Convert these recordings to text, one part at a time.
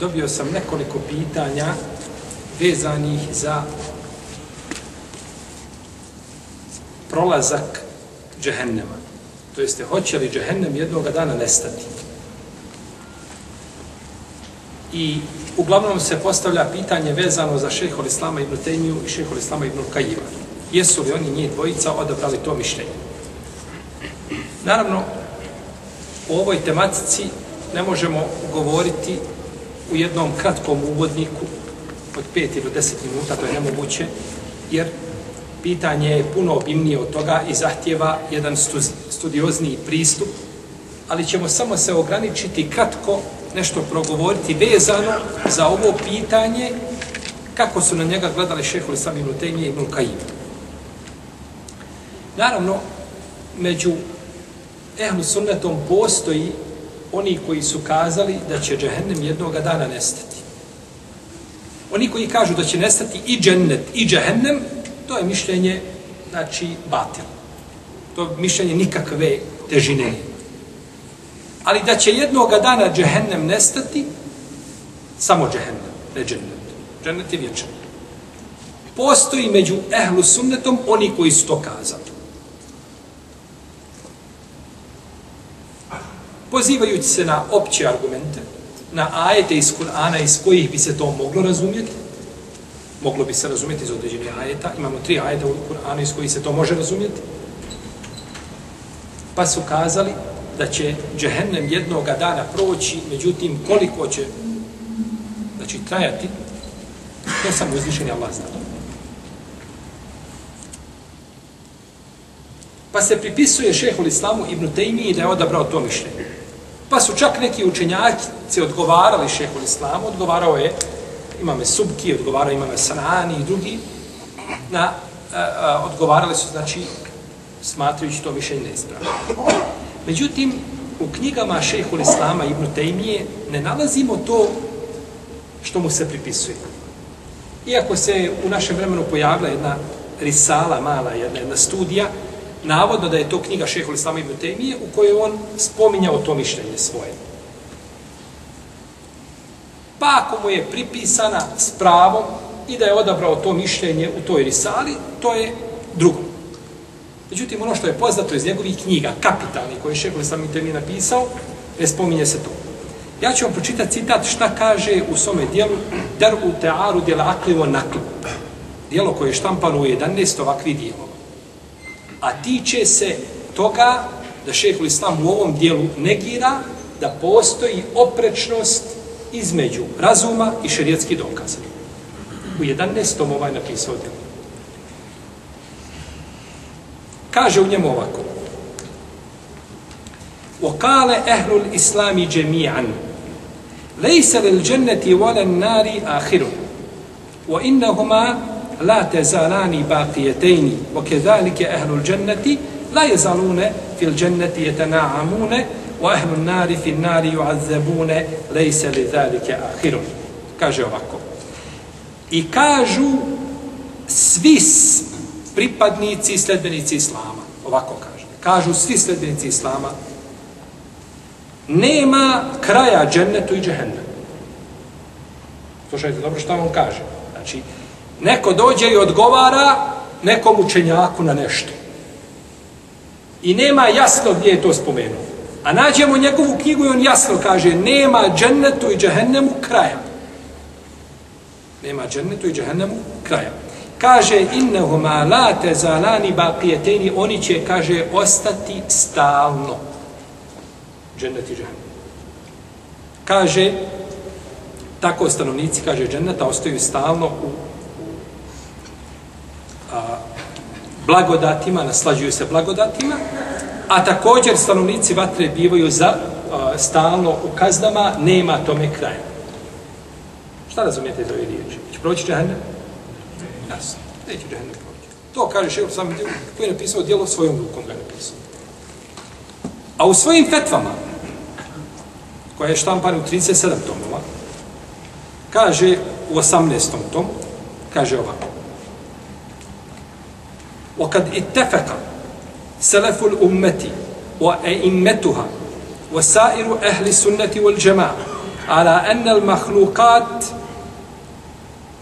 dobio sam nekoliko pitanja vezanih za prolazak džehennema. To jeste, hoće li džehennem jednog dana nestati? I uglavnom se postavlja pitanje vezano za šehol Islama ibn Tejmiju i šehol Islama ibn Kajiva. Jesu li oni njih dvojica odabrali to mišljenje? Naravno, u ovoj tematici ne možemo govoriti u jednom kratkom uvodniku od 5 ili 10 minuta, to je nemoguće, jer pitanje je puno obimnije od toga i zahtjeva jedan studiozniji pristup, ali ćemo samo se ograničiti kratko nešto progovoriti vezano za ovo pitanje kako su na njega gledali šeholi sami Ibn Tejmije i Ibn Kajim. Naravno, među ehlu sunnetom postoji oni koji su kazali da će džehennem jednog dana nestati. Oni koji kažu da će nestati i džennet i džehennem, to je mišljenje, znači, batil. To je mišljenje nikakve težine. Ali da će jednog dana džehennem nestati, samo džehennem, ne džennet. Džennet je vječan. Postoji među ehlu sunnetom oni koji su to kazali. Pozivajući se na opće argumente, na ajete iz Kur'ana iz kojih bi se to moglo razumjeti, moglo bi se razumjeti iz određenih ajeta, imamo tri ajeta u Kur'anu iz kojih se to može razumjeti, pa su kazali da će džehennem jednog dana proći, međutim koliko će znači, trajati, to sam uzvišen Allah zna. Pa se pripisuje šehol islamu Ibn Taymi da je odabrao to mišljenje. Pa su čak neki učenjaci odgovarali šehol islamu, odgovarao je imame Subki, odgovarao imame Sanani i drugi, na, a, a, odgovarali su, znači, smatrajući to više neispravno. Međutim, u knjigama šehol islama Ibn Taymije ne nalazimo to što mu se pripisuje. Iako se u našem vremenu pojavila jedna risala, mala jedna, jedna studija, navodno da je to knjiga šehol Islama ibn Tejmije u kojoj on spominjao to mišljenje svoje. Pa ako mu je pripisana s pravom i da je odabrao to mišljenje u toj risali, to je drugo. Međutim, ono što je poznato iz njegovih knjiga, kapitalni, koje je šehol Islama ibn Tejmije napisao, ne spominje se to. Ja ću vam pročitati citat šta kaže u svome dijelu Daru tearu djela aklivo naklu. Dijelo koje je štampano u 11 ovakvih dijelova a tiče se toga da šehhul islam u ovom dijelu negira da postoji oprečnost između razuma i šerijetskih dokaza. U 11. ovaj napisao to. Kaže u njemu ovako. وقال أهل الإسلام جميعا ليس للجنة ولا النار آخر وإنهما la tezalani baqijetejni, wa kadhalika ahlu al-jannati la yazaluna fil al-jannati yatana'amuna wa ahlu an-nari fi an-nari yu'adhabuna laysa li dhalika ahirun. kaže ovako i kažu svi pripadnici i sledbenici islama ovako kaže kažu svi sledbenici islama nema kraja džennetu i džehennetu. Slušajte, dobro što on kaže. Znači, neko dođe i odgovara nekom učenjaku na nešto. I nema jasno gdje je to spomenuo. A nađemo njegovu knjigu i on jasno kaže nema džennetu i džehennemu kraja. Nema džennetu i džehennemu kraja. Kaže innehuma la tezalani baqijeteni oni će, kaže, ostati stalno. Džennet i džehennem. Kaže, tako stanovnici, kaže, dženneta ostaju stalno u, u a, blagodatima, naslađuju se blagodatima, a također stanovnici vatre bivaju za a, stalno u kaznama, nema tome kraja. Šta razumijete za ove riječi? Će proći džehennem? Jasno. Neće džehennem proći. To kaže šehr sam koji je napisao dijelo svojom rukom ga je napisao. A u svojim fetvama, koja je štampana u 37 tomova, kaže u 18. tom, kaže ovako. وقد اتفق سلف الأمة وأئمتها وسائر أهل السنة والجماعة على أن المخلوقات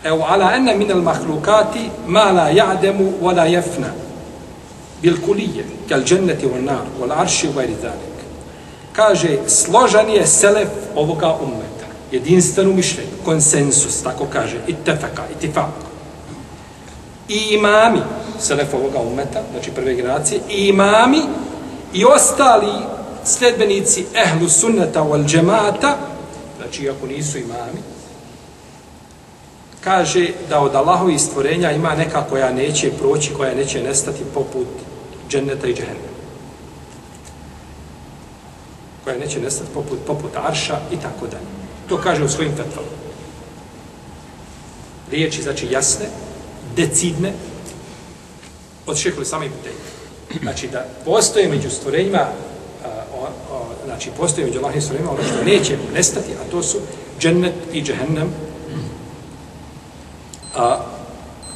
أو على أن من المخلوقات ما لا يعدم ولا يفنى بالكلية كالجنة والنار والعرش وغير ذلك. Složan je selef ovoga ummeta. Jedinstveno mišljenje konsensus tako kaže. Ittefaka itifak i imami Selefovoga umeta, znači prve generacije i imami i ostali sledbenici ehlu sunneta wal džemata znači ako nisu imami kaže da od Allahovi stvorenja ima neka koja neće proći, koja neće nestati poput dženneta i džehennema. Koja neće nestati poput, poput arša i tako dalje. To kaže u svojim fetvama. Riječi, znači, jasne, decidne, od šeholi same i Znači, da postoje među stvorenjima, a, o, o, znači, postoje među Allahim stvorenjima ono što neće nestati, a to su džennet i džehennem, A,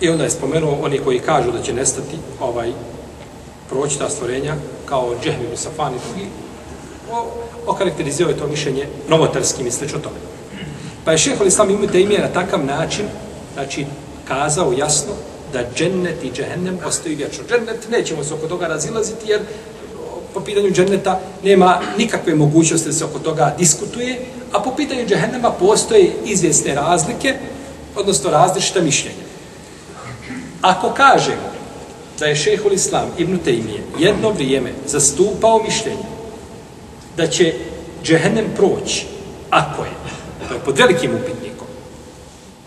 I onda je spomenuo oni koji kažu da će nestati ovaj proći ta stvorenja kao džehmi u safani drugi, o, okarakterizio je to mišljenje novotarskim i slično tome. Pa je šehol islam imu na takav način, znači, kazao jasno da džennet i džehennem ostaju vječno. Džennet nećemo se oko toga razilaziti jer eh, po pitanju dženneta nema nikakve mogućnosti da se oko toga diskutuje, a po pitanju džehennema postoje izvjesne razlike, odnosno različita mišljenja. Ako kažemo da je šehol islam Ibn Taymije jedno vrijeme zastupao mišljenje da će džehennem proći, ako je, to je pod velikim upitnikom,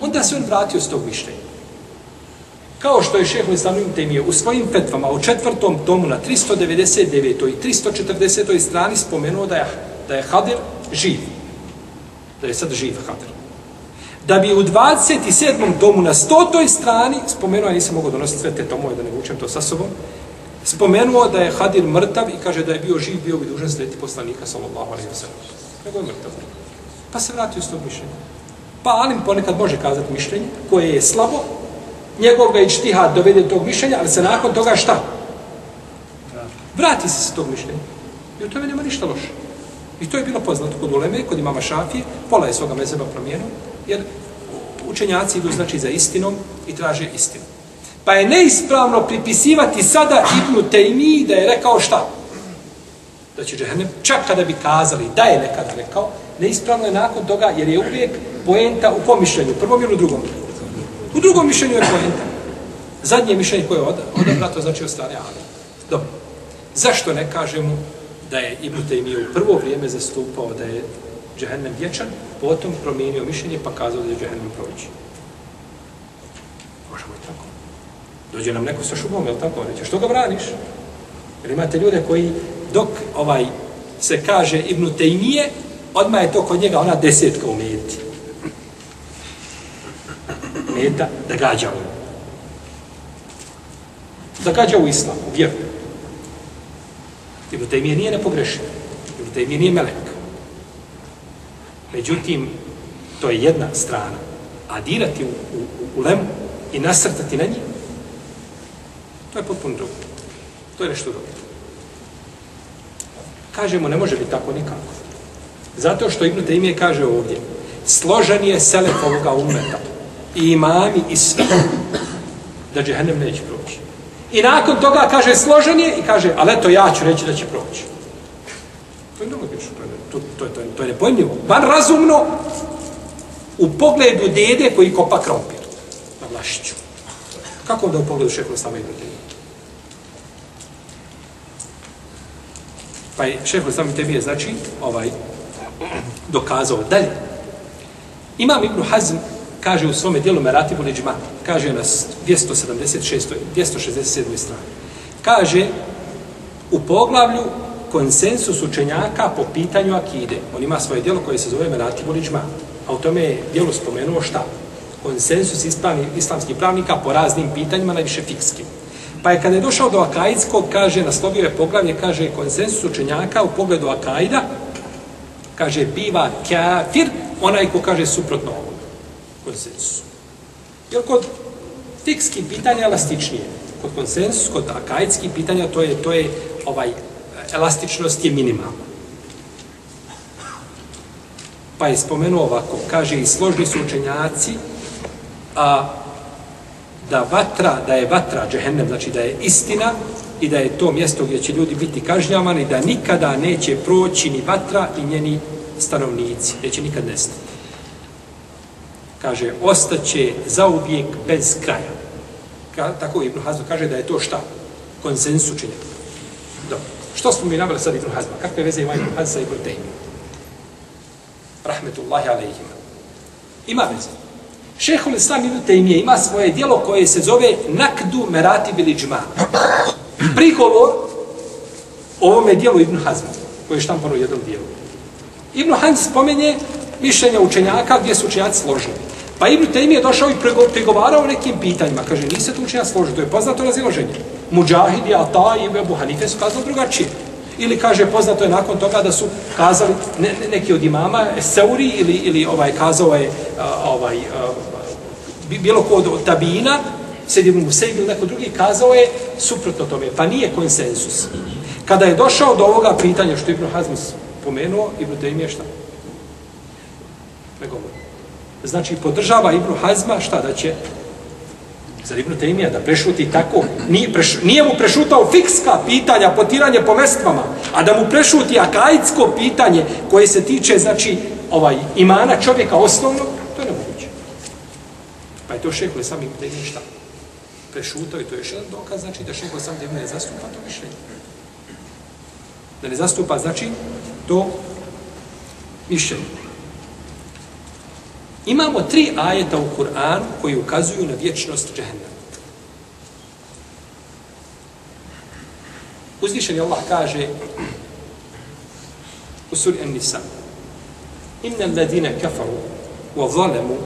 onda se on vratio s tog mišljenja. Kao što je šehol Islamim Ibn u svojim fetvama u četvrtom tomu na 399. i 340. strani spomenuo da je, da je Hadir živ. Da je sad živ Hadir da bi u 27. tomu na 100. strani, spomenuo, ja nisam mogao donositi sve te tomove da ne vučem to sa sobom, spomenuo da je Hadir mrtav i kaže da je bio živ, bio bi dužan slediti poslanika, sallallahu alaihi wa sallam. Nego je mrtav. Pa se vratio s tog mišljenja. Pa Alim ponekad može kazati mišljenje koje je slabo, njegov ga i dovede do tog mišljenja, ali se nakon toga šta? Vrati se s tog mišljenja. I u tome nema ništa loše. I to je bilo poznato kod Uleme, kod imama Šafije, pola je svoga mezeba promijenuo, Jer učenjaci idu znači za istinom i traže istinu. Pa je neispravno pripisivati sada Ibnu Tejmi da je rekao šta? Da će džehennem, čak kada bi kazali da je nekada rekao, neispravno je nakon toga jer je uvijek poenta u pomišljenju, prvom ili u drugom. U drugom mišljenju je poenta. Zadnje mišljenje koje je odabra, znači od strane Ali. Dobro. Zašto ne kažemo da je Ibn Tejmi u prvo vrijeme zastupao da je džehennem vječan, potom promijenio mišljenje pa kazao da je džehennem proći. Možemo i tako. Dođe nam neko sa šubom, jel tako? Reće, što ga braniš? Jer imate ljude koji dok ovaj se kaže Ibn Tejmije, odmah je to kod njega ona desetka u. Meta da gađa u. Da gađa u islam, u vjeru. Ibn Tejmije nije nepogrešen. Ibn Tejmije nije melek. Međutim, to je jedna strana. A dirati u, u, u lemu i nasrtati na njih, To je potpuno drugo. To je nešto drugo. Kažemo, ne može biti tako nikako. Zato što Ibn Taymije kaže ovdje, složen je selef ovoga umeta, i imami i sve, da džehennem neće proći. I nakon toga kaže složen je i kaže, ali eto ja ću reći da će proći. To je nelogično, to je, to, to, to, to je nepojmljivo. Van razumno u pogledu dede koji kopa krompir na vlašiću. Kako onda u pogledu šehovi sama Ibn Temije? Pa je šehovi sama Temije, znači, ovaj, dokazao dalje. Imam Ibn Hazm kaže u svome dijelu Meratibu Liđma, kaže na 276. 267. strani. Kaže u poglavlju konsensus učenjaka po pitanju akide. On ima svoje dijelo koje se zove Meratibu Liđma. A u tome je dijelo spomenuo šta? Konsensus ispravni, islamskih pravnika po raznim pitanjima, najviše fikskim. Pa je kada je došao do Akaidskog, kaže, naslovio je poglavlje, kaže, konsensus učenjaka u pogledu Akaida, kaže, biva kafir, onaj ko kaže suprotno konsensusu. Jer kod fikskih pitanja elastičnije. Kod konsensus, kod akajskih pitanja, to je, to je ovaj, elastičnost je minimalna. Pa je spomenuo ovako, kaže i složni su učenjaci, a da vatra, da je vatra džehennem, znači da je istina i da je to mjesto gdje će ljudi biti kažnjavani, da nikada neće proći ni vatra i njeni stanovnici, neće nikad nestati. Kaže, ostaće zauvijek bez kraja. Ka, tako Ibn Hazm kaže da je to šta? Konsensus učenja. Dobro. Što smo mi navali sad Ibn Hazma? Kakve veze ima Ibn Hazm sa Ibn Tejmi? Rahmetullahi alaihima. Ima veze. Šehul Islam Ibn Taymi ima svoje dijelo koje se zove Nakdu Merati Biliđma. Prigovor ovome dijelu Ibn Hazma, koje je štampano u jednom dijelu. Ibn Hazm spomenje mišljenja učenjaka gdje su učenjaci složili. Pa Ibn Taymi je došao i pregovarao o nekim pitanjima. Kaže, nisi tu učenja složio, to je poznato razilaženje. Mujahidi, Ata i Ebu Hanife su kazali drugačije. Ili kaže, poznato je nakon toga da su kazali ne, ne, neki od imama, Seuri ili, ili ovaj kazao je ovaj, bilo ko od tabina, sedi mu ili neko drugi, kazao je suprotno tome. Pa nije konsensus. Kada je došao do ovoga pitanja što Ibn Hazm pomenuo, Ibn Taymi je šta? Ne govori. Znači, podržava Ibnu Hazma šta da će Zar Ibnu Tejmija da prešuti tako? Nije, preš, nije mu prešutao fikska pitanja, potiranje po mestvama, a da mu prešuti akaidsko pitanje koje se tiče, znači, ovaj imana čovjeka osnovnog, to je nemoguće. Pa je to šehol sam Ibnu Tejmija šta? Prešutao i to je još jedan dokaz, znači da šehol sam Ibnu ne zastupa to mišljenje. Da ne zastupa, znači, to mišljenje. Imamo tri ajeta u Kur'anu koji ukazuju na vječnost džehennema. Uzvišeni Allah kaže u suri An-Nisa Inna alladhina kafaru wa zalamu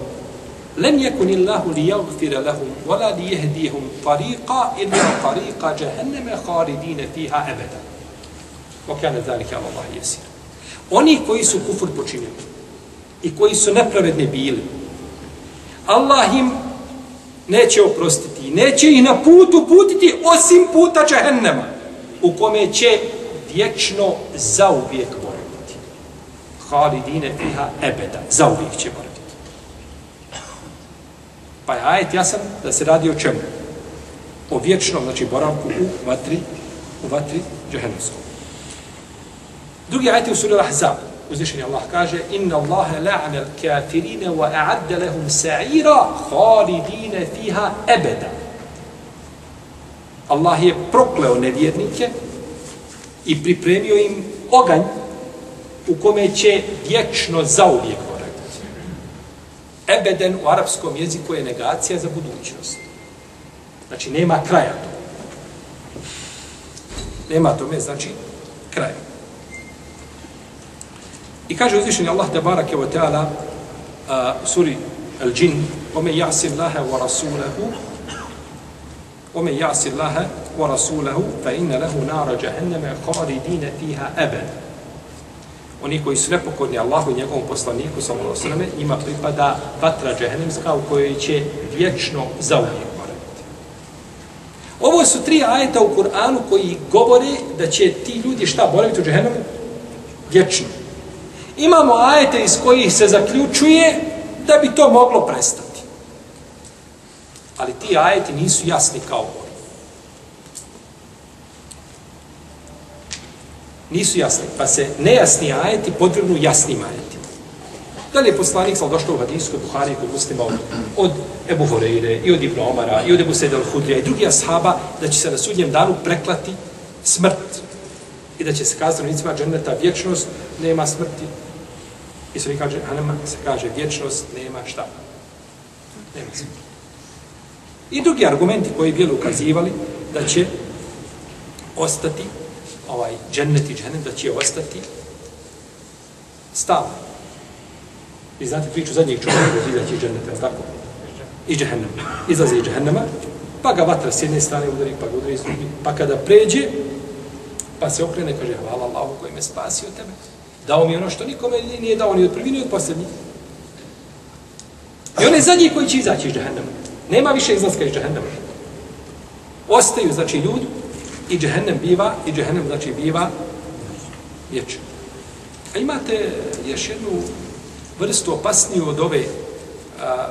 لم يكن الله ليغفر لهم ولا ليهديهم طريقا إلا طريق جهنم خالدين فيها أبدا وكان ذلك على الله يسير Oni koji su kufur počinili, i koji su nepravedni bili. Allah im neće oprostiti i neće ih na putu putiti osim puta džehennema u kome će vječno zauvijek boraviti. Halidine fiha ebeda. Zauvijek će boraviti. Pa je ajet jasan da se radi o čemu? O vječnom, znači boravku u vatri, u vatri džehennemskom. Drugi ajet je u suri Al-Ahzab. Uzvišeni Allah kaže Inna Allahe la'anel al-kafirine wa a'adda lahum sa'ira halidine fiha ebeda. Allah je prokleo nevjernike i pripremio im oganj u kome će vječno zauvijek boraviti. Ebeden u arapskom jeziku je negacija za budućnost. Znači, nema kraja to. Nema tome, znači, kraja. I kaže uzvišeni Allah te barake wa ta'ala uh, suri Al-Jin Ome ja'si laha wa rasulahu Ome ja'si laha wa rasulahu fa inna lahu nara jahannama khalidine fiha abad Oni koji su nepokorni Allahu i njegovom poslaniku sallallahu sallam ima pripada vatra džehennemska u kojoj će vječno zauvijek boraviti. Ovo su tri ajeta u Kur'anu koji govore da će ti ljudi šta boraviti u džehennemu? Vječno. Imamo ajete iz kojih se zaključuje da bi to moglo prestati. Ali ti ajeti nisu jasni kao ovo. Nisu jasni, pa se nejasni ajeti potrebnu jasnim ajetima. Da li je poslanik sam došao u Hadijskoj Buhari kod muslima od, od Ebu Horeire i od Ibn Omara i od Ebu Sedel Hudrija, i drugi ashaba da će se na sudnjem danu preklati smrt i da će se kazati na licima dženeta vječnost, nema smrti. I se kaže, Hanema se kaže vječnost, nema šta. Nema smrti. I drugi argumenti koji bili ukazivali da će ostati ovaj džennet i džennet, da će ostati stalno. Vi znate priču zadnjeg čovjeka da izaći iz dženneta, tako? Iz džehennema. Izlazi iz džehennema, pa ga vatra s jedne strane udari, pa ga udari s drugi. Pa kada pređe, pa se okrene, kaže, hvala Allahu koji me spasio od tebe. Dao mi ono što nikome nije dao ni od prvi, ni od posljednji. I on je zadnji koji će izaći iz džahennama. Nema više izlaska iz džahennama. Ostaju, znači, ljudi i džahennem biva, i džahennem, znači, biva vječan. A imate još jednu vrstu opasniju od ove a,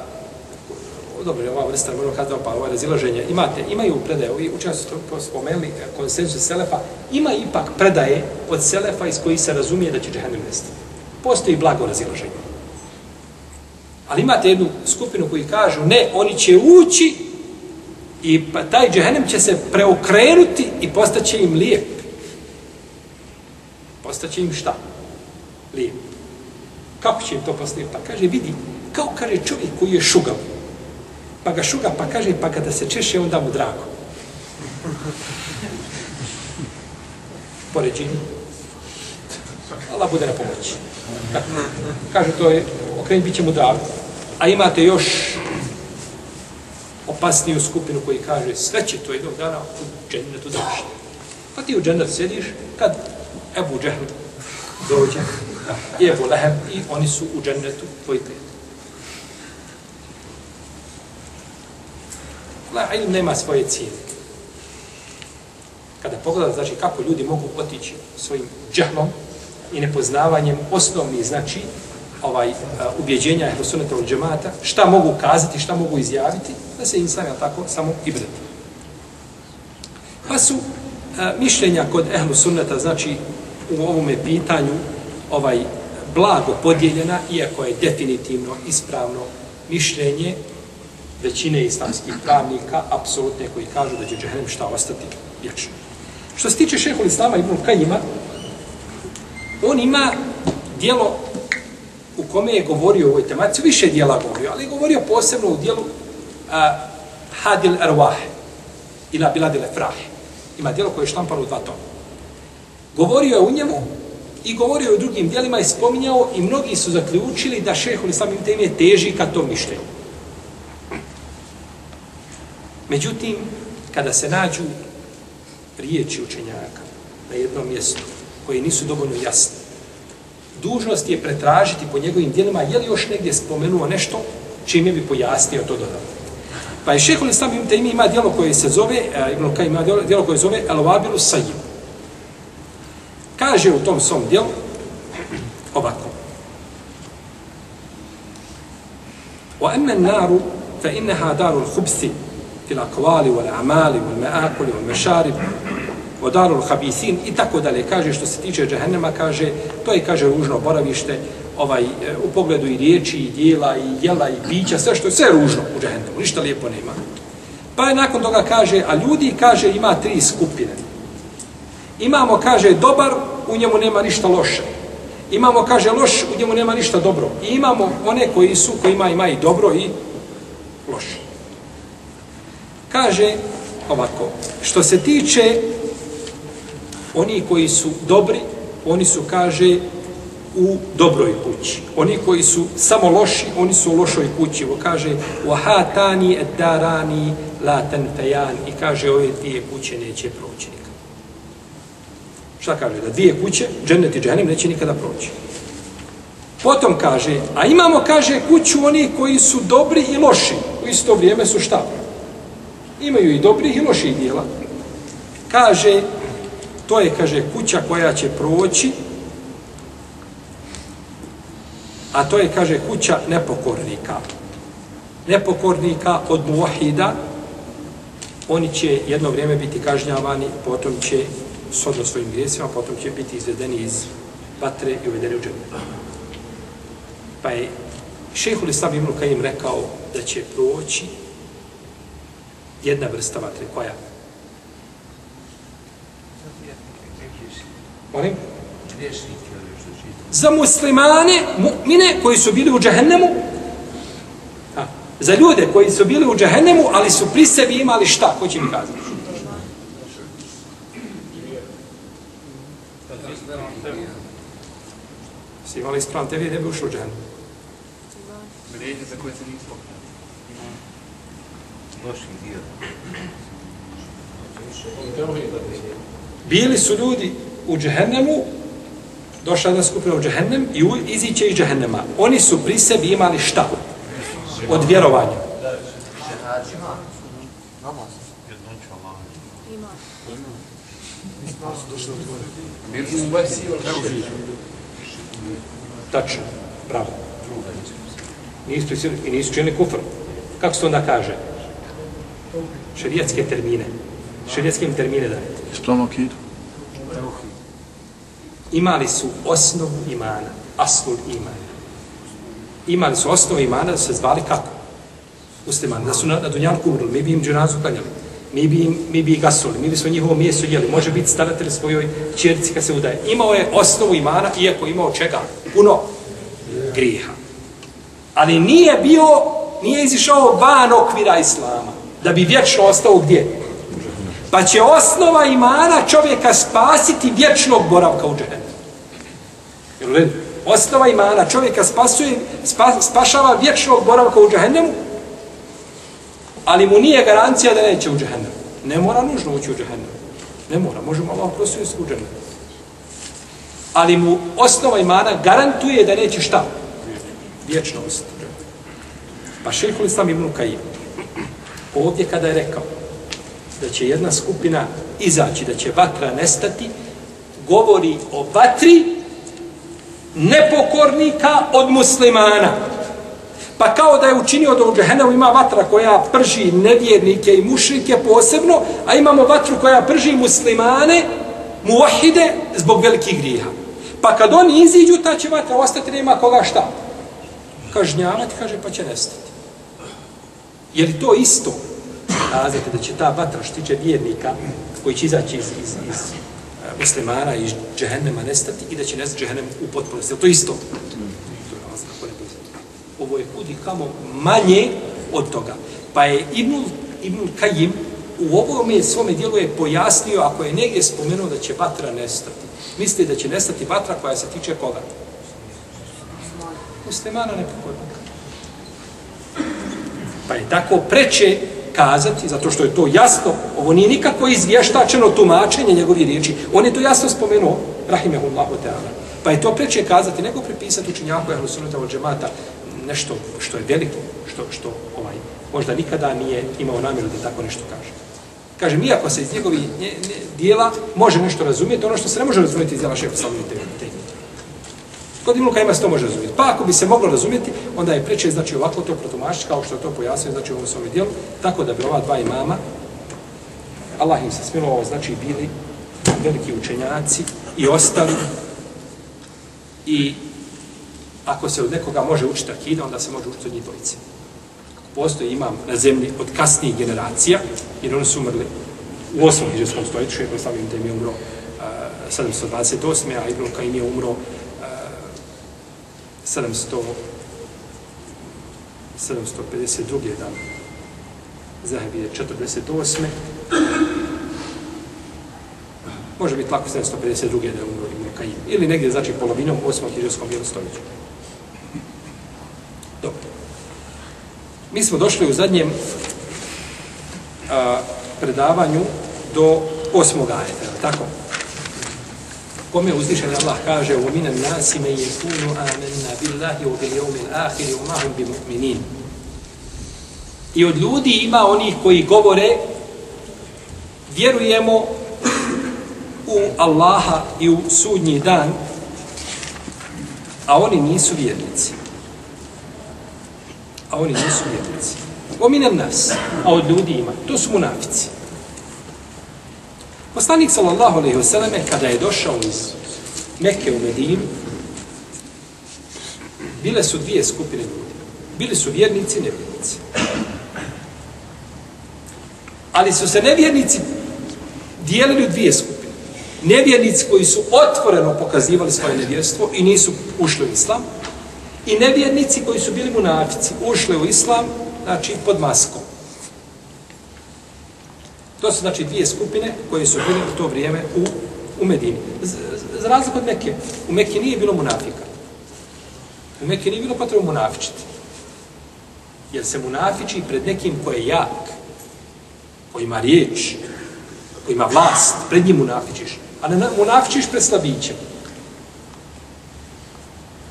dobro je ova vrsta, možemo kazao, pa ovo razilaženje, imate, imaju predaje, ovi učenjaci su to spomenuli, e, konsensus Selefa, ima ipak predaje od Selefa iz koji se razumije da će džehennem nestati. Postoji blago razilaženje. Ali imate jednu skupinu koji kažu, ne, oni će ući i pa taj džehennem će se preokrenuti i postaće im lijep. Postaće im šta? Lijep. Kako će im to postaviti? Pa kaže, vidi, kao kaže čovjek koji je šugav. Pa ga šuga, pa kaže, pa kada se češe, onda mu drago. Poređenje. Allah bude na pomoći. Kaže, to je, okrenut bit će mu drago. A imate još opasniju skupinu koji kaže, sve će to jednog dana u džennetu završiti. Pa ti u džennetu sjediš, kad Ebu Džehl dođe, i Ebu Lehem, i oni su u džennetu tvoj prijatelj. La ilm nema svoje cijene. Kada pogledate, znači, kako ljudi mogu otići svojim džahlom i nepoznavanjem osnovnih, znači, ovaj, uh, ubjeđenja ehlusuneta od džemata, šta mogu kazati, šta mogu izjaviti, da se insan, je tako, samo i. Pa su a, mišljenja kod ehlusuneta, znači, u ovome pitanju, ovaj blago podijeljena, iako je definitivno ispravno mišljenje većine islamskih pravnika, apsolutne koji kažu da će džehennem šta ostati vječno. Što se tiče šehol Islama Ibn Kajima, on ima dijelo u kome je govorio o ovoj tematici, više dijela govorio, ali je govorio posebno u dijelu a, Hadil Erwah, ila Biladil Efrah. Ima dijelo koje je štampano u dva toma. Govorio je u njemu i govorio o drugim dijelima i spominjao i mnogi su zaključili da šehol islam im teme teži ka tom mišljenju. Međutim, kada se nađu riječi učenjaka na jednom mjestu koje nisu dovoljno jasne, dužnost je pretražiti po njegovim dijelima je li još negdje spomenuo nešto čime bi pojasnio to dodatno. Pa je šehol islam Taymi ima dijelo koje se zove, e, Ibn Kaj ima dijelo koje se zove Elovabilu Sajim. Kaže u tom svom dijelu ovako. Wa emmen naru fe inneha darul hubsi فِي الْأَقْوَالِ وَالْأَعْمَالِ وَالْمَآكُلِ وَالْمَشَارِبِ وَدَارُ الْخَبِيثِينَ I tako dalje. Kaže što se tiče džahennema, kaže, to je, kaže, ružno boravište ovaj, u pogledu i riječi, i dijela, i jela, i pića, sve što je, sve ružno u džahennemu, ništa lijepo nema. Pa je nakon toga kaže, a ljudi, kaže, ima tri skupine. Imamo, kaže, dobar, u njemu nema ništa loše. Imamo, kaže, loš, u njemu nema ništa dobro. I imamo one koji su, koji ima, ima i dobro i loše. Kaže ovako, što se tiče oni koji su dobri, oni su, kaže, u dobroj kući. Oni koji su samo loši, oni su u lošoj kući. Ovo kaže, وَهَاتَانِ اَدَّارَانِ لَا تَنْفَيَانِ I kaže, ove dvije kuće neće proći Šta kaže? Da dvije kuće, džennet i džennem, neće nikada proći. Potom kaže, a imamo, kaže, kuću oni koji su dobri i loši. U isto vrijeme su šta? Imaju i dobrih i loših dijela. Kaže, to je, kaže, kuća koja će proći, a to je, kaže, kuća nepokornika. Nepokornika od muahida, oni će jedno vrijeme biti kažnjavani, potom će sodno svojim grijesima, potom će biti izvedeni iz vatre i uvedeni u džene. Pa je šehhul Islam Ibn Kajim rekao da će proći jedna vrsta vatre, koja? Molim? Za muslimane, mu'mine koji su bili u džahennemu, a, za ljude koji su bili u džahennemu, ali su pri sebi imali šta, ko će mi kazati? Si imali ispravan tebi, ne bi ušao u džahennemu. Vređe za koje se nismo loših dio. Bili su ljudi u džehennemu, došla jedna skupina u džehennem i u, iziće iz džehennema. Oni su pri sebi imali šta? Od vjerovanja. Tačno. Bravo. Nisu i nisu činili kufr. Kako se onda kaže? Šerijetske termine. Šerijetske im termine dajete. Ispravno akidu. imali su osnovu imana, aslul iman. Imali su osnovu imana da se zvali kako? Muslimani, da su na, na Dunjanku umrli, mi bi im dženazu klanjali, mi bi, im, mi bi ih gasuli, mi bi smo njihovo mjesto jeli, može biti staratelj svojoj čerci kad se udaje. Imao je osnovu imana, iako imao čega? Puno grijeha. Ali nije bio, nije izišao van okvira Islama, da bi vječno ostao gdje? Pa će osnova imana čovjeka spasiti vječnog boravka u džehennemu. Jel u redu? Osnova imana čovjeka spasuje, spa, spašava vječnog boravka u džehennemu, ali mu nije garancija da neće u džehennemu. Ne mora nužno ući u džehennemu. Ne mora, možemo Allah prosuje u džehennemu. Ali mu osnova imana garantuje da neće šta? Vječno ostati. Pa šehhul Islam ibn Kajim, ovdje kada je rekao, da će jedna skupina izaći, da će vatra nestati, govori o vatri nepokornika od muslimana. Pa kao da je učinio da u džehennemu ima vatra koja prži nevjernike i mušrike posebno, a imamo vatru koja prži muslimane, muahide, zbog velikih grijeha. Pa kad oni iziđu, ta će vatra ostati, nema koga šta. Kažnjavati, kaže, pa će nestati. Je li to isto? kazati da će ta vatra što tiče vjernika koji će izaći iz, iz, iz e, muslimana iz džehennema nestati i da će nestati džehennem u potpunosti. Je to isto? Ovo je kudi kamo manje od toga. Pa je Ibn, Ibn Kajim u ovome svome dijelu je pojasnio ako je negdje spomenuo da će vatra nestati. Misli da će nestati vatra koja se tiče koga? Muslimana nepokorna. Pa je tako preče kazati, zato što je to jasno, ovo nije nikako izvještačeno tumačenje njegovih riječi. On je to jasno spomenuo, rahimehullahu ta'ala. Pa je to preče kazati, nego pripisati učinjaku ehlu sunnata od džemata nešto što je veliko, što, što ovaj, možda nikada nije imao namjeru da tako nešto kaže. Kaže, iako se iz njegovih dijela može nešto razumjeti, ono što se ne može razumjeti iz djela šefa slavni Kod Ibn Kajima se to može razumjeti. Pa ako bi se moglo razumjeti, onda je preče, znači ovako to protumačiti, kao što je to pojasnio, znači u ovom svome dijelu, tako da bi ova dva imama, Allah im se smilovao, znači bili veliki učenjaci i ostali. I ako se od nekoga može učiti akida, onda se može učiti od njih dvojice. Postoji imam na zemlji od kasnijih generacija, jer oni su umrli u 8. hiđarskom stoljeću, Šehr Slavim Tem je umro uh, 728. a Ibn Kajim je umro 700 752. dan. Zahebi je 48. Može biti lako 752. da je umro Ibn Kajim. Ili negdje, znači, polovinom 8. hiđarskom stoljeću. Dobro. Mi smo došli u zadnjem a, predavanju do osmog ajeta, tako? Kome uzvišen Allah kaže u minan nasi me yekunu amanna billahi wa bil yawmil akhir wa ma hum bimu'minin I od ljudi ima onih koji govore vjerujemo u Allaha i u sudnji dan, a oni nisu vjernici. A oni nisu vjernici. Ominem nas, a od ljudi ima. To su munafici. Poslanik sallallahu alejhi ve selleme kada je došao iz Mekke u Medinu, bile su dvije skupine ljudi. Bili su vjernici i nevjernici. Ali su se nevjernici dijelili u dvije skupine. Nevjernici koji su otvoreno pokazivali svoje nevjerstvo i nisu ušli u islam, i nevjernici koji su bili munafici, ušli u islam, znači pod maskom. To su znači dvije skupine koje su bile u to vrijeme u, u Medini. Z, za razliku od Mekke. U Mekke nije bilo munafika. U Mekke nije bilo potrebno munafičiti. Jer se munafiči pred nekim ko je jak, ko ima riječ, ko ima vlast, pred njim munafičiš. A ne munafičiš pred slabićem.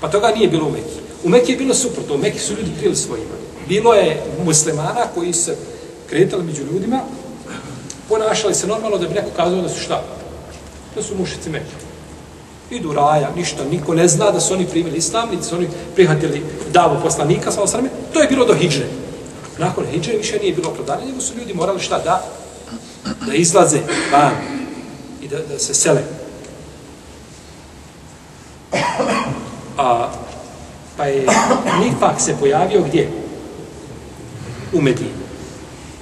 Pa toga nije bilo u Mekiji. U Mekiji je bilo suprotno. U Mekiji su ljudi krili svojima. Bilo je muslimana koji se kretali među ljudima, ponašali se normalno da bi neko kazao da su šta? Da su mušici Mekije. Idu raja, ništa, niko ne zna da su oni primili islam, niti su oni prihvatili davu poslanika, sa osrame. To je bilo do hijđre. Nakon hijđre više nije bilo prodanje, nego su ljudi morali šta da? Da izlaze van i da, da se sele. A, pa je Nifak se pojavio gdje? U Medini.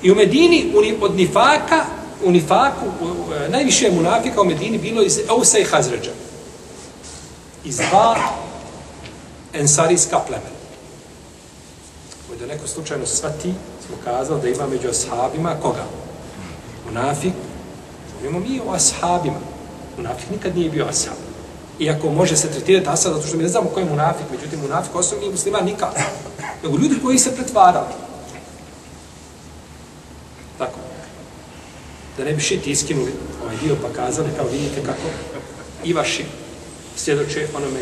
I u Medini u od Nifaka, u Nifaku, u, u, e, najviše munafika u Medini bilo iz Eusa i Hazređa. Iz dva ensarijska plemena. Ovo da neko slučajno svati, smo kazali da ima među ashabima koga? Munafik. Govorimo mi o ashabima. Munafik nikad nije bio ashab. Iako može se tretirati ashab, zato što mi ne znamo ko je munafik, međutim munafik osobni musliman nikad. Nego ljudi koji se pretvarali. Tako. Da ne bi šiti iskinuli ovaj dio pa kazali, kao vidite kako i vaši svjedoče onome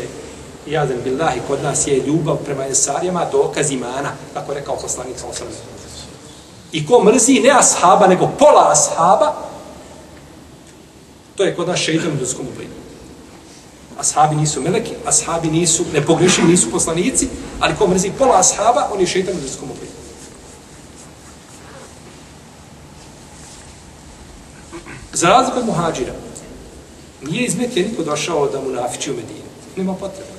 jadan billahi kod nas je ljubav prema ensarijama dokaz imana, kako je rekao poslanik sa osam. I ko mrzi ne ashaba, nego pola ashaba, to je kod nas šeitan u ljudskom obliku. Ashabi nisu meleki, ashabi nisu nepogrešivi, nisu poslanici, ali ko mrzi pola ashaba, on je šeitan u ljudskom obliku. Za razliku od muhađira, nije iz Mekke niko došao da mu nafiči u Medinu. Nema potrebe.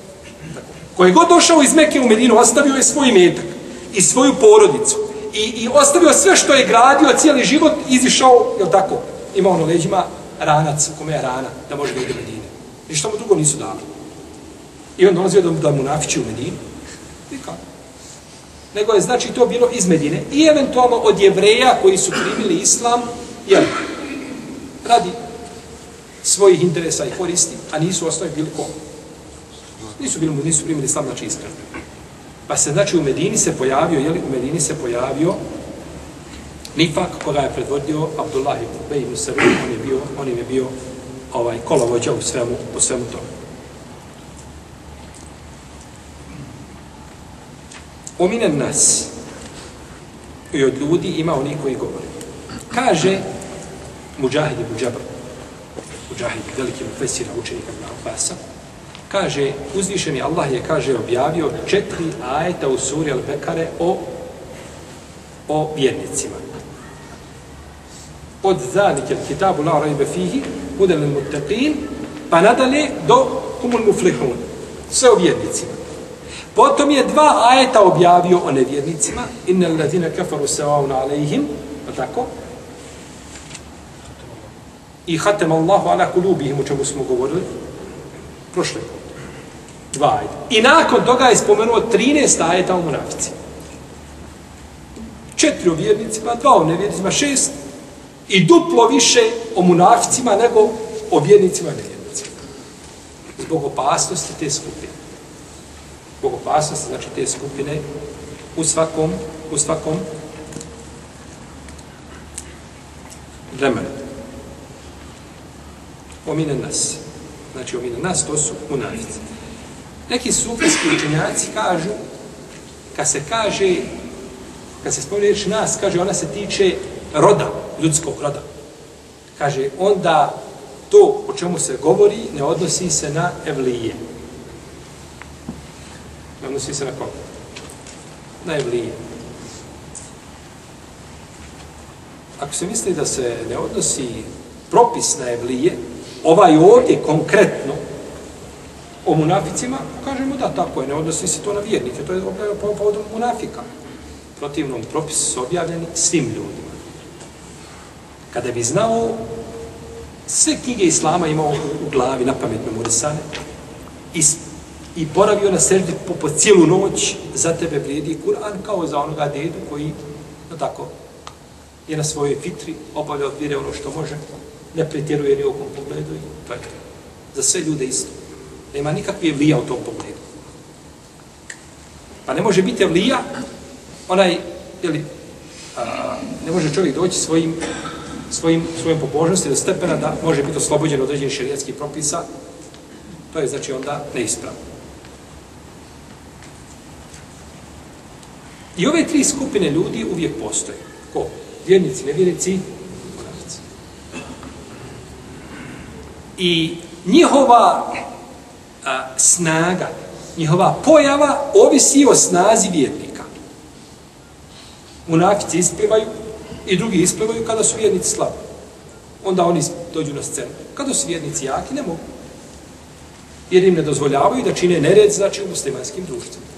Tako. Ko god došao iz Mekke u Medinu, ostavio je svoj metak i svoju porodicu. I, I ostavio sve što je gradio, cijeli život, izišao, jel tako, ima ono leđima ranac, u kome je rana, da može da ide u Medinu. Ništa mu drugo nisu dali. I on dolazio da, da mu nafiči u Medinu. I kako? Nego je znači to bilo iz Medine. I eventualno od jevreja koji su primili islam, jel, radi svojih interesa i koristi, a nisu osnovi bili ko? Nisu bili, nisu primili islam, znači iskreno. Pa se, znači, u Medini se pojavio, jeli, u Medini se pojavio Nifak, koga je predvodio Abdullah ibn Ubej ibn Sarun, on je bio, on je bio ovaj, kolovođa u svemu, u svemu tome. Ominen nas i od ljudi ima oni koji govore. Kaže Mujahid ibn Džabr, Mujahid, veliki profesir učenika ibn Abbasa, kaže, uzvišeni Allah je, kaže, objavio četiri ajeta u suri Al-Bekare o, o vjernicima. Od zalike kitabu la rajbe fihi, hudel il muttaqin, pa nadalje do humul muflihun. Sve o vjernicima. Potom je dva ajeta objavio o nevjernicima, innel ladina kafaru savaun alejhim, pa tako, i hatem Allahu ala kulubihim, o čemu smo govorili, prošle put. Dva ajeta. I nakon toga je spomenuo 13 ajeta o munafici. Četiri o vjernicima, dva o nevjernicima, šest i duplo više o munaficima nego o vjernicima i nevjernicima. Zbog opasnosti te skupine. Zbog opasnosti, znači te skupine u svakom, u svakom vremenu. Omine nas. Znači, omine nas, to su munafici. Neki sufijski učenjaci kažu, kad se kaže kad se spomne riječ nas, kaže, ona se tiče roda, ljudskog roda. Kaže, onda to o čemu se govori ne odnosi se na evlije. Ne odnosi se na koga? Na evlije. Ako se misli da se ne odnosi propis na evlije, ovaj ovdje konkretno o munaficima, kažemo da tako je, ne odnosi se to na vjernike, to je objavljeno po povodom munafika. Protivnom propisu su objavljeni svim ljudima. Kada bi znao sve knjige Islama imao u glavi, na pamet memorisane, i, i boravio na seždi po, po cijelu noć, za tebe vrijedi Kur'an kao za onoga dedu koji, no tako, je na svojoj fitri, obavlja vire ono što može, ne pretjeruje ni u ovom pogledu i to je to. Za sve ljude isto. Nema nikakve vlija u tom pogledu. Pa ne može biti vlija onaj, jeli, a, ne može čovjek doći svojim, svojim, svojim pobožnosti do stepena da može biti oslobođen od određenih šerijatskih propisa, to je znači onda neispravno. I ove tri skupine ljudi uvijek postoje. Ko? Vjernici, nevjernici, I njihova a, snaga, njihova pojava ovisi o snazi vjernika. Munafici isplivaju i drugi isplivaju kada su vjernici slabi. Onda oni dođu na scenu. Kada su vjernici jaki, ne mogu. Jer im ne dozvoljavaju da čine nered, znači u muslimanskim društvima.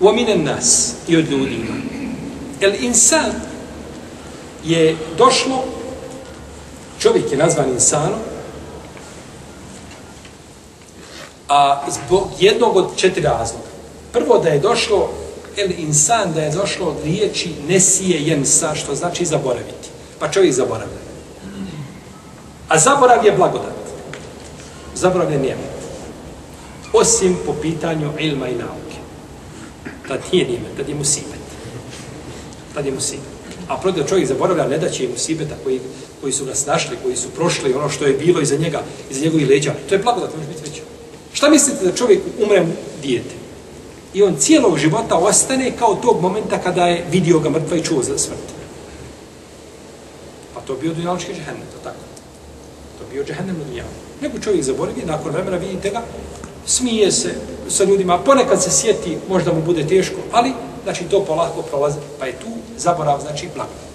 ومن nas i od ljudi ima. El insan je došlo, čovjek je nazvan insanom, a zbog jednog od četiri razloga. Prvo da je došlo, el insan da je došlo od riječi nesije jensa, što znači zaboraviti. Pa čovjek zaboravlja. A zaborav je blagodat. Zaborav je nijemet. Osim po pitanju ilma i nauke. Tad nije nime, tad je musibet. Tad je musibet. A protiv čovjek zaboravlja, ne da će musibeta koji, koji su ga snašli, koji su prošli, ono što je bilo iza njega, iza njegovih leđa. To je blagodat, može biti veća. Šta mislite da čovjek umre dijete? I on cijelog života ostane kao tog momenta kada je vidio ga mrtva i čuo za smrt. Pa to bio dunjalički džehennem, to tako. To bio džehennem na dunjalu. Nego čovjek zaboravi, nakon vremena vidite ga, smije se sa ljudima, ponekad se sjeti, možda mu bude teško, ali znači to polako prolaze, pa je tu zaborav, znači blagodat.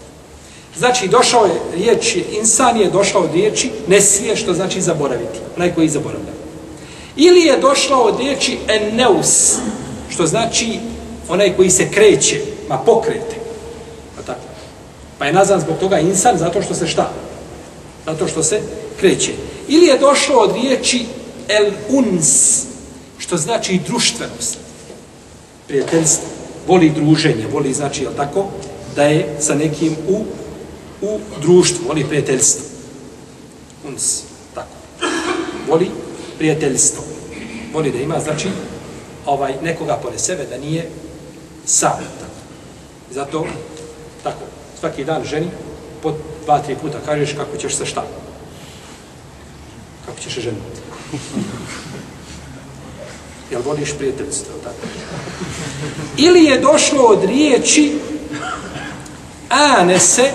Znači, došao je riječ, insan je došao od riječi, ne smije što znači zaboraviti, onaj koji zaboravlja. Ili je došao od riječi eneus, što znači onaj koji se kreće, ma pokrete. Pa, tako. pa je nazvan zbog toga insan zato što se šta? Zato što se kreće. Ili je došao od riječi el uns, što znači društvenost, prijateljstvo, voli druženje, voli znači, jel tako, da je sa nekim u, u društvu, voli prijateljstvo. Uns, tako. Voli prijateljstvo. Voli da ima, znači, ovaj nekoga pored sebe, da nije sam. Tako. Zato, tako, svaki dan ženi, po dva, tri puta kažeš kako ćeš sa šta. Kako ćeš se ženiti. Jel voliš prijateljstvo, tako? Ili je došlo od riječi anese,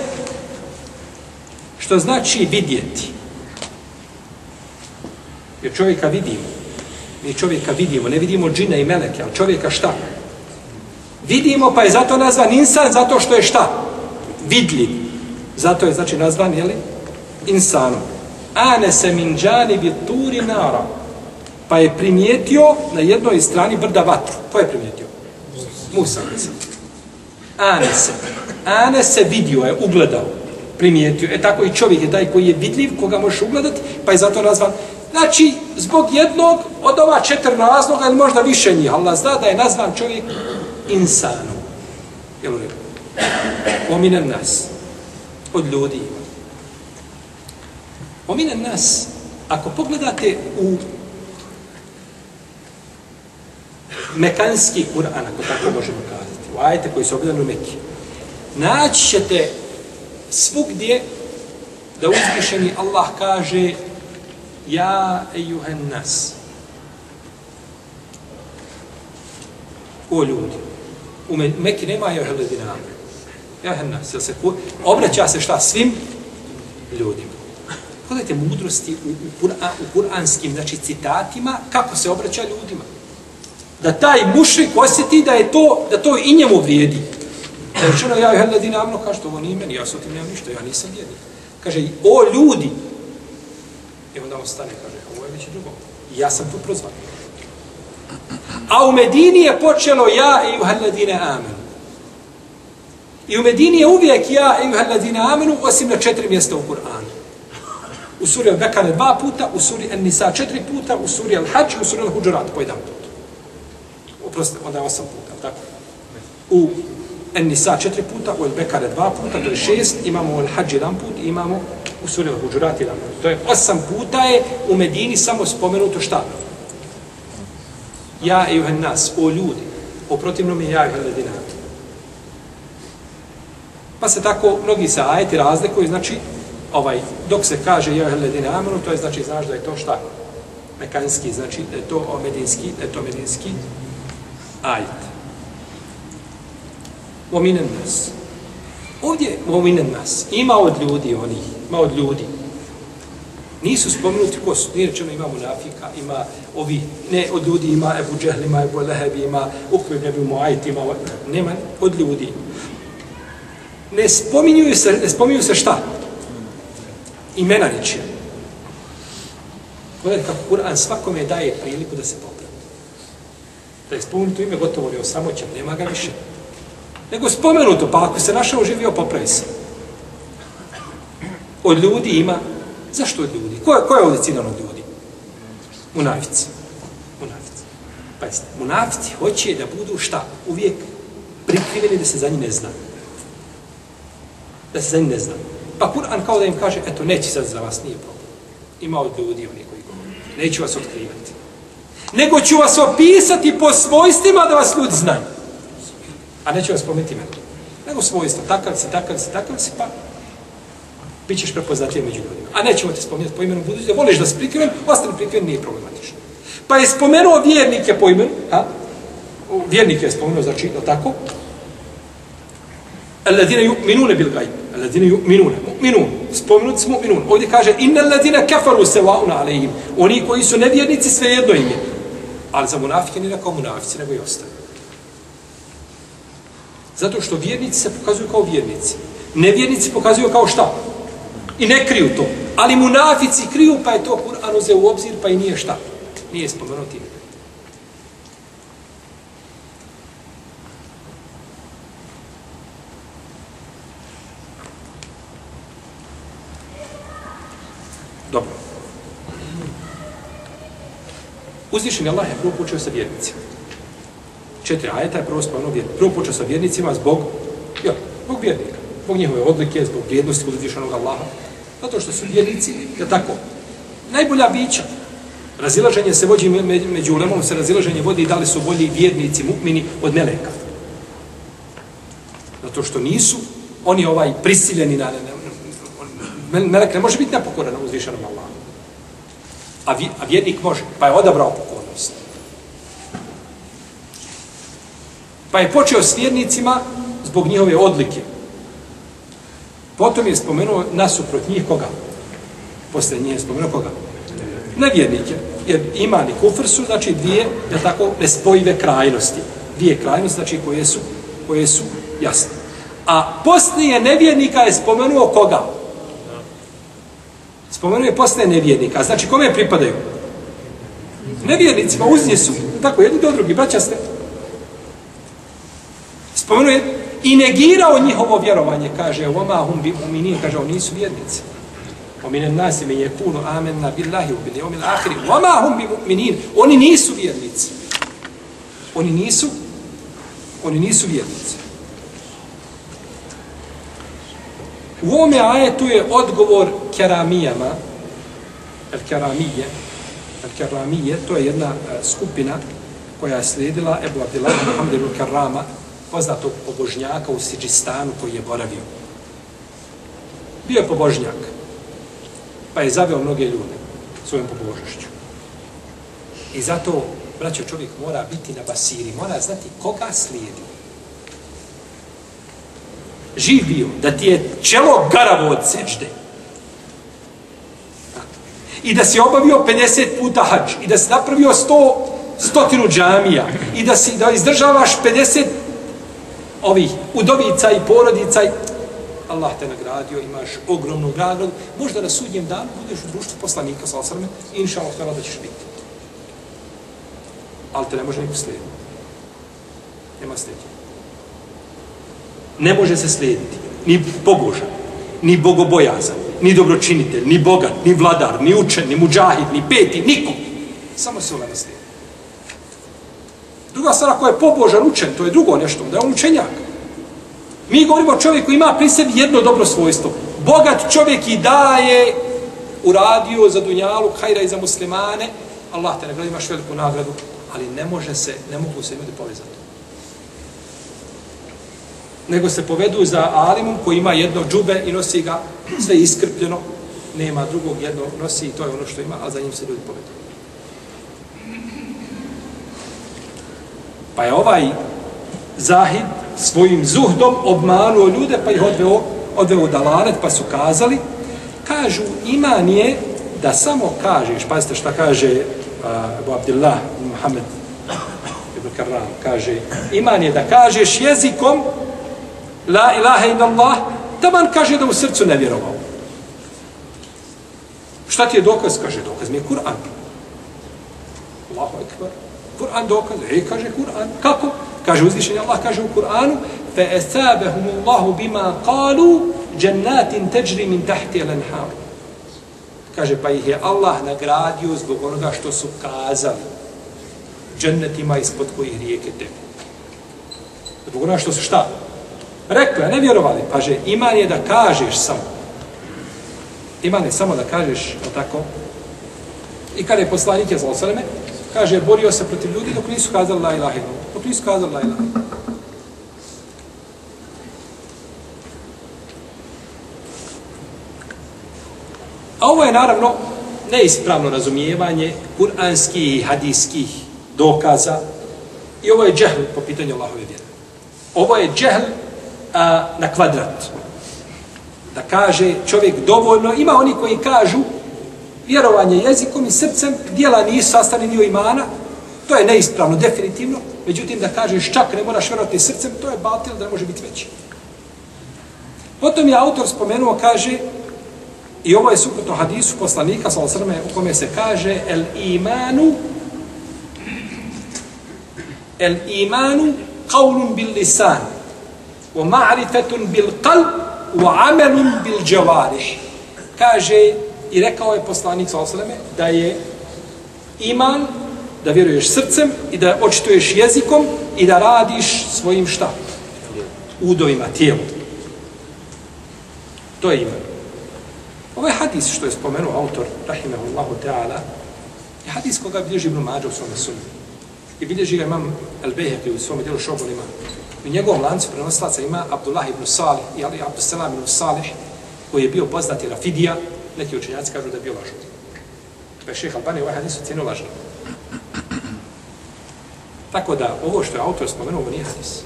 što znači vidjeti. Jer čovjeka vidimo. Mi čovjeka vidimo, ne vidimo džina i meleke, ali čovjeka šta? Vidimo, pa je zato nazvan insan, zato što je šta? Vidljiv. Zato je, znači, nazvan, jeli? Insanom. Anese min džani bi turi nara. Pa je primijetio na jednoj strani brda vatru. Ko je primijetio? Musa. Anese. Anese vidio je, ugledao, primijetio. E tako i čovjek je taj koji je vidljiv, koga možeš ugledati, pa je zato nazvan Znači, zbog jednog od ova četiri razloga, ili možda više njih, Allah zna da je nazvan čovjek insanom. Jel u redu? Ominen nas. Od ljudi. Ominen nas. Ako pogledate u mekanski Kur'an, ako tako možemo kazati, u ajete koji su objedani u Mekiji, naći ćete svugdje da uzvišeni Allah kaže Ja ejuhen nas. O ljudi. U Me- nema ja ejuhen amenu. Ja ejuhen nas. Se obraća se šta svim ljudima. Pogledajte mudrosti u, u, Kur'an, u kuranskim znači, citatima kako se obraća ljudima. Da taj mušrik osjeti da je to, da to i njemu vrijedi. Da je rečeno, ja i ladina amno, kaže, ovo nije meni, ja sa tim nemam ništa, ja nisam vjernik. Kaže, o ljudi, i onda on stane, kaže, ovo je već drugo. I ja sam tu prozvan. A u Medini je počelo ja i uhalladine amenu. I u Medini je uvijek ja i uhalladine amenu, osim na četiri mjesta u Kur'anu. U suri Al-Bekare dva puta, u suri An-Nisa četiri puta, u suri Al-Hajj, u suri Al-Huđurat po jedan put. Oprostite, onda je osam puta, tako? U An-Nisa četiri puta, u Al-Bekare dva puta, to je šest, imamo Al-Hajj jedan put, i imamo u suri Al-Huđurat jedan put. To je osam puta je u Medini samo spomenuto šta? Ja i nas, o ljudi, o protivnom je ja i ledina. Pa se tako mnogi se ajeti razlikuju, znači, ovaj, dok se kaže ja ledine amenu, to je znači, znaš da je to šta? Mekanski, znači da je to o medinski, da je to medinski ajet. Ominen nas. Ovdje ominen nas. Ima od ljudi onih, ima od ljudi. Nisu spomenuti ko su, nije rečeno ima munafika, ima ovi, ne od ljudi ima Ebu Džehl, ima Ebu Lehebi, ima Ukvib, Ebu Muajt, ima, nema od ljudi. Ne spominju se, ne spominju se šta? Imena ničija. Gledajte kako Kur'an svakome daje priliku da se popravi. Da je spomenuto ime gotovo li osramoćen, nema ga više. Nego spomenuto, pa ako se našao živio, popravi se. Od ljudi ima Zašto od ljudi? Ko je, ko je ovdje ciljan od ljudi? Munafici. Munafici. Pazite, munafici hoće da budu šta? Uvijek prikriveni da se za njih ne zna. Da se za njih ne zna. Pa Kur'an kao da im kaže, eto, neće sad za vas, nije problem. Ima od ljudi oni koji govori. Neću vas otkrivati. Nego ću vas opisati po svojstvima da vas ljudi znaju. A neću vas spomenuti imenom. Nego svojstva. Takav si, takav si, takav si, pa bit ćeš prepoznatljiv među ljudima. A nećemo te spomenuti po imenu budući da voliš da se prikriven, ostane prikriven, nije problematično. Pa je spomenuo vjernike po imenu, a? Vjernike je spomenuo, znači, no tako? Alladine yu'minune bil gajb. Alladine yu'minune. Mu'minun. Spomenut smo mu'minun. Ovdje kaže, inna alladine kafaru se wa'una alejim. Oni koji su nevjernici, sve jedno im je. Ali za munafike nije rekao munafici, nego i ostali. Zato što vjernici se pokazuju kao vjernici. Nevjernici pokazuju kao šta? I ne kriju to. Ali munafici kriju, pa je to Kur'an uze u obzir, pa i nije šta. Nije spomenuti Dobro. Uzvišen je Allah je prvo počeo sa vjernicima. Četiri ajeta je prvo spomenuo vjernicima. Prvo počeo sa vjernicima zbog, ja, zbog vjernika. Zbog njihove odlike, zbog vrijednosti kod uzvišenog Allaha. Zato što su vjernici, je tako, najbolja bića. Razilaženje se vođi među ulemom, se razilaženje vodi da li su bolji vjernici, mukmini od meleka. Zato što nisu oni ovaj prisiljeni na, na melek ne može biti nepokoran na uzvišenom Allahu. A, vi, a vjernik može, pa je odabrao pokornost. Pa je počeo s vjernicima zbog njihove odlike. Potom je spomenuo nasuprot njih koga? Posle njih je spomenuo koga? Nevjernike. Jer iman i kufr su, znači, dvije, je tako, nespojive krajnosti. Dvije krajnosti, znači, koje su, koje su jasne. A poslije nevjernika je spomenuo koga? Spomenuo je posle nevjernika. Znači, kome pripadaju? Nevjernicima, uznje su, tako, jedni do drugi, braća ste. Spomenuo je i negirao njihovo vjerovanje, kaže, oma hum bi uminin, kaže, oni nisu vjernici. Omine nasi me je kunu amenna billahi u yawmil akhir wa Oma hum bi uminin, oni nisu vjernici. Oni nisu, oni nisu vjernici. U ovome ajetu je odgovor keramijama, el keramije, el keramije, to je jedna e, skupina koja je slijedila Ebu Abdillah Muhammed ibn Karama, poznatog pobožnjaka u Siđistanu koji je boravio. Bio je pobožnjak, pa je zaveo mnoge ljude. svojom pobožnošću. I zato, braćo, čovjek mora biti na basiri, mora znati koga slijedi. Živ bio, da ti je čelo garavo od sežde. I da si obavio 50 puta hač, i da si napravio 100, stotinu džamija, i da, si, da izdržavaš 50 ovih udovica i porodica, i Allah te nagradio, imaš ogromnu nagradu, možda na sudnjem danu budeš u društvu poslanika sa osrme inša Allah da ćeš biti. Ali te ne može niko slijediti. Nema slijediti. Ne može se slijediti. Ni pobožan, ni bogobojazan, ni dobročinitelj, ni bogat, ni vladar, ni učen, ni muđahid, ni peti, nikom. Samo se ulema slijedi. Druga stvar, ako je pobožan učen, to je drugo nešto, da je on učenjak. Mi govorimo o čovjeku koji ima pri sebi jedno dobro svojstvo. Bogat čovjek i daje uradio za dunjalu, hajra i za muslimane, Allah te nagradi, imaš veliku nagradu, ali ne može se, ne mogu se ljudi povezati. Nego se povedu za alimom koji ima jedno džube i nosi ga sve iskrpljeno, nema drugog, jedno nosi i to je ono što ima, a za njim se ljudi povedu. Pa je ovaj Zahid svojim zuhdom obmanuo ljude, pa ih odveo, odveo u dalanet, pa su kazali, kažu, iman je da samo kažeš, pazite šta kaže uh, Abu Abdillah Muhammed ibn Karram, kaže, iman je da kažeš jezikom la ilaha in Allah, taman kaže da u srcu ne vjerovao. Šta ti je dokaz? Kaže, dokaz mi je Kur'an. Allahu ekber. Kur'an dokaz. E, kaže Kur'an. Kako? Kaže uzvišenje Allah, kaže u Kur'anu fe esabehum Allahu bima kalu džennatin teđri min tahti al-anhar. Kaže, pa ih je Allah nagradio zbog onoga što su kazali džennetima ispod kojih rijeke teku. Zbog onoga što su šta? Rekla, ne vjerovali. Pa iman je da kažeš samo. Iman je samo da kažeš, o tako. I kada je poslanik je zlosaleme, kaže, borio se protiv ljudi dok nisu kazali la ilaha ilaha. Dok nisu kazali la ilaha illallah. A ovo je naravno neispravno razumijevanje kuranskih i hadijskih dokaza i ovo je džehl po pitanju Allahove vjere. Ovo je džehl a, na kvadrat. Da kaže čovjek dovoljno, ima oni koji kažu vjerovanje jezikom i srcem, dijela nisu sastavni dio imana, to je neispravno, definitivno, međutim da kažeš čak ne moraš vjerovati srcem, to je batil da ne može biti veći. Potom je autor spomenuo, kaže, i ovo je suprotno hadisu poslanika, sa osrme, u kome se kaže, el imanu, el imanu, kaulun bil lisan, wa ma'rifatun bil qalb, wa amalun bil jawarih. Kaže, I rekao je poslanik sa da je iman, da vjeruješ srcem i da očituješ jezikom i da radiš svojim šta? Udovima, tijelom. To je iman. Ovo je hadis što je spomenuo autor, rahimahullahu ta'ala, je hadis koga bilježi Ibn Mađa u svome sunu. I bilježi ga imam El Behek u svome djelu Šobol imam. U njegovom lancu prenoslaca ima Abdullah ibn Salih i Ali Abdussalam ibn Salih, koji je bio poznati Rafidija, neki učenjaci kažu da je bio lažan. Pa je šeha Albani ovaj hadis ocjenio lažan. Tako da, ovo što je autor spomenuo, ovo nije hadis.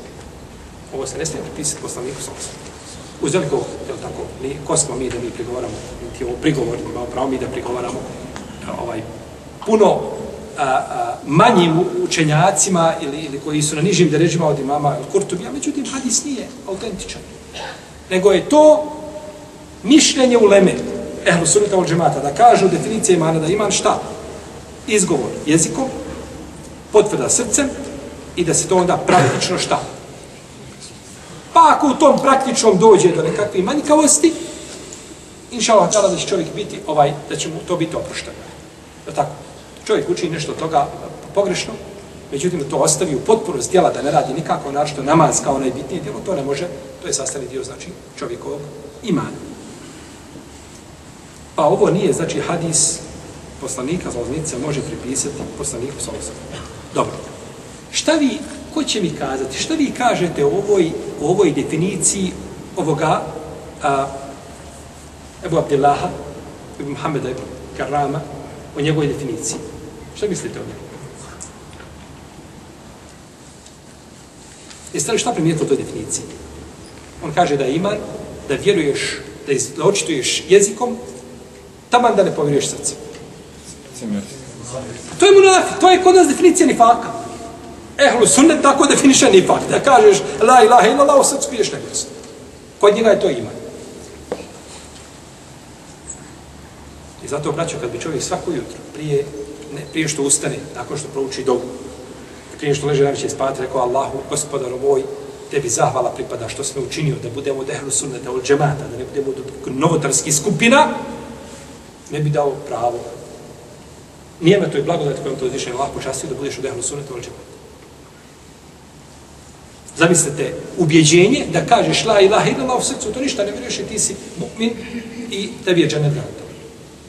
Ovo se ne smije pripisati poslaniku sa osam. Uz veliko, je tako, ni, ko smo mi da mi prigovaramo, niti ovo prigovor, imamo pravo mi da prigovaramo ovaj, puno a, a, manjim učenjacima ili, ili koji su na nižim derežima od imama Kurtubija, međutim, hadis nije autentičan. Nego je to mišljenje u leme, ehlu sunnita od džemata, da kažu definicije imana da iman šta? Izgovor jezikom, potvrda srcem i da se to onda praktično šta? Pa ako u tom praktičnom dođe do nekakve manjkavosti, inša Allah da će čovjek biti, ovaj, da će mu to biti oprošteno. Da tako? Čovjek učini nešto toga pogrešno, međutim to ostavi u potpunost djela, da ne radi nikako, našto namaz kao najbitnije djelo, to ne može, to je sastavni dio, znači, čovjekovog imana. Pa ovo nije, znači, hadis poslanika za može pripisati poslaniku sa. Dobro. Šta vi, ko će mi kazati, šta vi kažete o ovoj, o ovoj definiciji ovoga a, Ebu Abdillaha, Ebu Muhammeda, Ebu Karama, o njegovoj definiciji. Šta mislite o njemu? Jeste li šta primijetili o toj definiciji? On kaže da je iman, da vjeruješ, da, iz, da očituješ jezikom, taman da ne povjeruješ srcem. To je munafik, to je kod nas definicija nifaka. Ehlu sunnet tako definiše nifak. Da kažeš la ilaha illallah u srcu na mjesto. Kod njega je to iman. I zato, braćo, kad bi čovjek svako jutro, prije, ne, prije što ustane, nakon što prouči dogu, prije što leže najveće spati, rekao Allahu, gospodaru moj, tebi zahvala pripada što sme učinio da budemo od ehlu sunneta, od džemata, da ne budemo od novotarskih skupina, ne bi dao pravo. Nije me to i blagodat kojom to uzvišenje Allah počastio da budeš od ehlu sunneta, od džemata. Zamislite, ubjeđenje da kažeš la ilaha illallah u srcu, to ništa ne vjeruješ i ti si mu'min i tebi je dženet garantovan.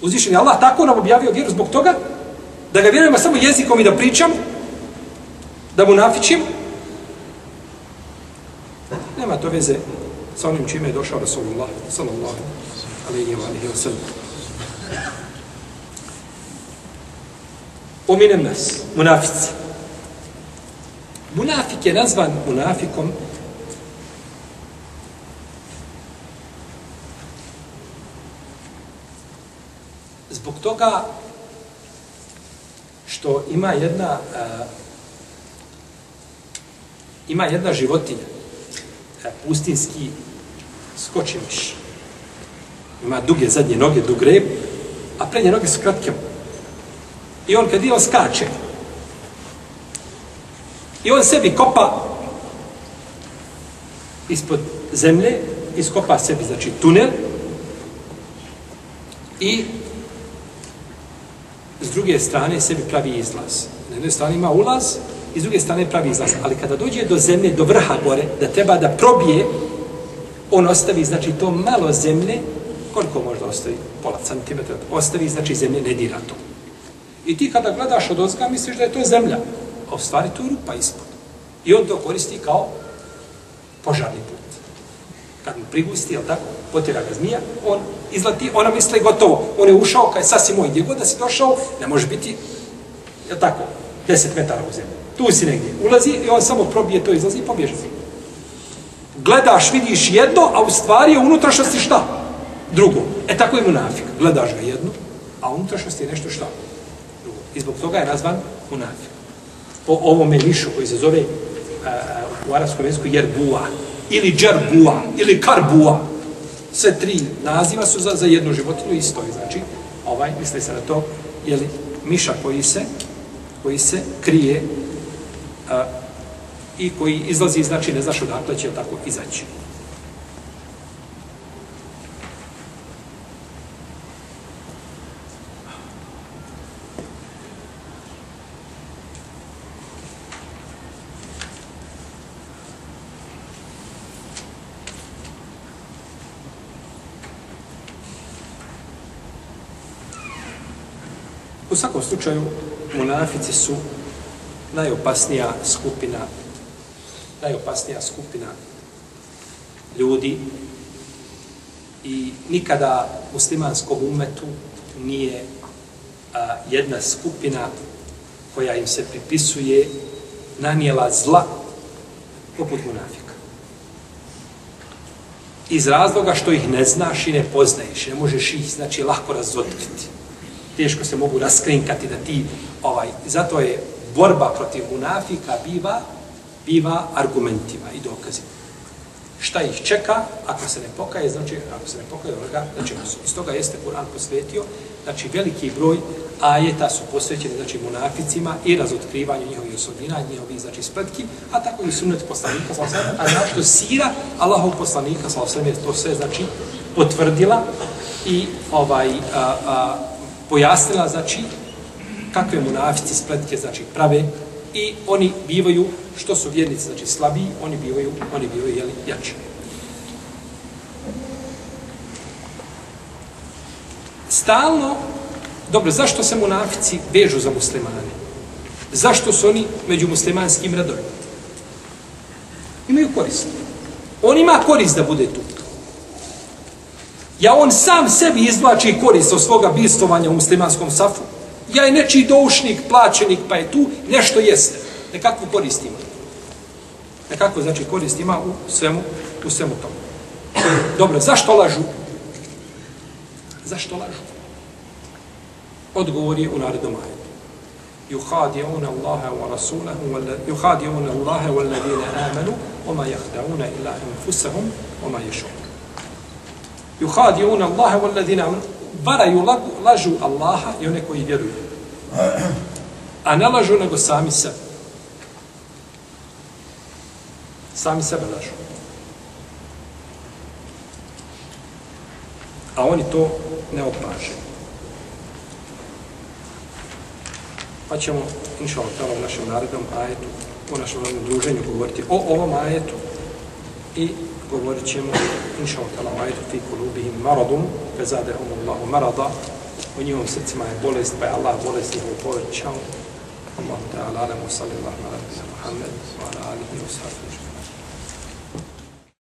Uzvišen je Allah tako nam objavio vjeru zbog toga da ga vjerujemo samo jezikom i da pričam, da mu nafičim. Nema to veze sa onim čime je došao Rasulullah, sallallahu alaihi wa alaihi wa sallam. Ominem nas, munafici. Munafik je nazvan munafikom zbog toga što ima jedna uh, ima jedna životinja uh, pustinski skočimiš ima duge zadnje noge, dug rep a prednje noge su kratke. I on kad dio skače i on sebi kopa ispod zemlje iskopa sebi znači tunel i s druge strane sebi pravi izlaz. Na jednoj strani ima ulaz, i s druge strane pravi izlaz. Ali kada dođe do zemlje, do vrha gore, da treba da probije, on ostavi, znači, to malo zemlje, koliko možda ostavi? Pola centimetra. Ostavi, znači, zemlje ne dira to. I ti kada gledaš od ozga, misliš da je to zemlja. A u stvari to je rupa ispod. I on to koristi kao požarni put. Kad mu prigusti, jel tako, potjera ga zmija, on izlati, ona misle gotovo. On je ušao, kad je sasvim moj, gdje god da si došao, ne može biti, je tako, 10 metara u zemlju. Tu si negdje. Ulazi i on samo probije to, izlazi i pobježe. Gledaš, vidiš jedno, a u stvari je unutrašnosti šta? Drugo. E tako je munafik. Gledaš ga jedno, a unutrašnosti je nešto šta? Drugo. I zbog toga je nazvan munafik. Po ovome mišu koji se zove uh, u arabskom jeziku jerbua, ili džerbua, ili karbua, sve tri naziva su za, za jednu životinu isto je, znači, ovaj, misli se na to, je li miša koji se, koji se krije a, i koji izlazi, znači, ne znaš odakle će tako izaći. U svakom slučaju, munafici su najopasnija skupina najopasnija skupina ljudi i nikada muslimanskom umetu nije a, jedna skupina koja im se pripisuje nanijela zla poput munafika. Iz razloga što ih ne znaš i ne poznaješ, ne možeš ih, znači, lako razotkriti teško se mogu raskrinkati da ti ovaj zato je borba protiv munafika biva biva argumentima i dokazima šta ih čeka ako se ne pokaje znači ako se ne pokaje onoga znači iz toga jeste Kur'an posvetio znači veliki broj ajeta su posvećeni znači munaficima i razotkrivanju njihovih osobina njihovih znači spletki a tako i sunnet poslanika sallallahu a znači što sira Allahov poslanika sallallahu je to sve znači potvrdila i ovaj a, a, pojasnila, znači, kakve munafici spletke, znači, prave i oni bivaju, što su vjernici, znači, slabiji, oni bivaju, oni bivaju, jeli, jači. Stalno, dobro, zašto se munafici vežu za muslimane? Zašto su oni među muslimanskim radovima? Imaju korist. On ima korist da bude tu. Ja on sam sebi izvlači korist od svoga bistovanja u muslimanskom safu. ja je nečiji doušnik, plaćenik, pa je tu, nešto jeste. Nekakvu korist ima. Nekakvu, znači, korist ima u svemu, u svemu tomu. Dobro, zašto lažu? Zašto lažu? Odgovor je u narednom ajetu. يخادعون الله ورسوله يخادعون الله والذين آمنوا وما يخدعون إلا أنفسهم وما يشعرون yuhadiun Allahe wal ladina varaju lagu, lažu Allaha i one koji vjeruju. A ne lažu nego sami sebe. Sami sebe lažu. A oni to ne opaže. Pa ćemo, inša Allah, u našem narednom ajetu, u našem narednom druženju govoriti o ovom ajetu i govorit ćemo, inša Allah, ajetu fi kulubihim maradum, fe zadehum Allahu marada, u njihovom srcima je bolest, pa je Allah bolest njihovu povećao. Allah ta'ala, alamu sallallahu ala Muhammed, wa ala alihi wa sallam.